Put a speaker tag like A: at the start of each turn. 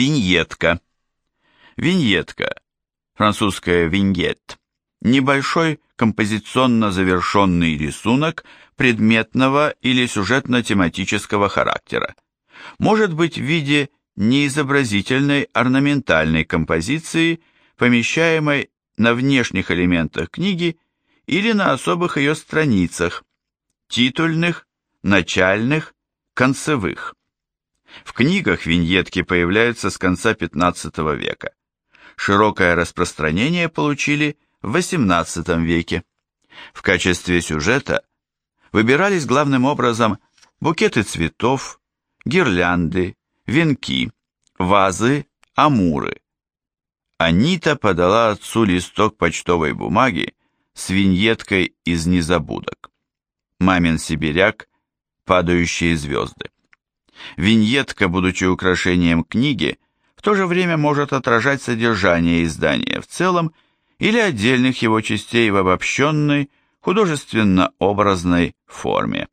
A: Виньетка. Виньетка, французская виньет, небольшой композиционно завершенный рисунок предметного или сюжетно-тематического характера. Может быть в виде неизобразительной орнаментальной композиции, помещаемой на внешних элементах книги или на особых ее страницах, титульных, начальных, концевых. В книгах виньетки появляются с конца XV века. Широкое распространение получили в XVIII веке. В качестве сюжета выбирались главным образом букеты цветов, гирлянды, венки, вазы, амуры. Анита подала отцу листок почтовой бумаги с виньеткой из незабудок. Мамин сибиряк, падающие звезды. Виньетка, будучи украшением книги, в то же время может отражать содержание издания в целом или отдельных его частей в обобщенной, художественно-образной форме.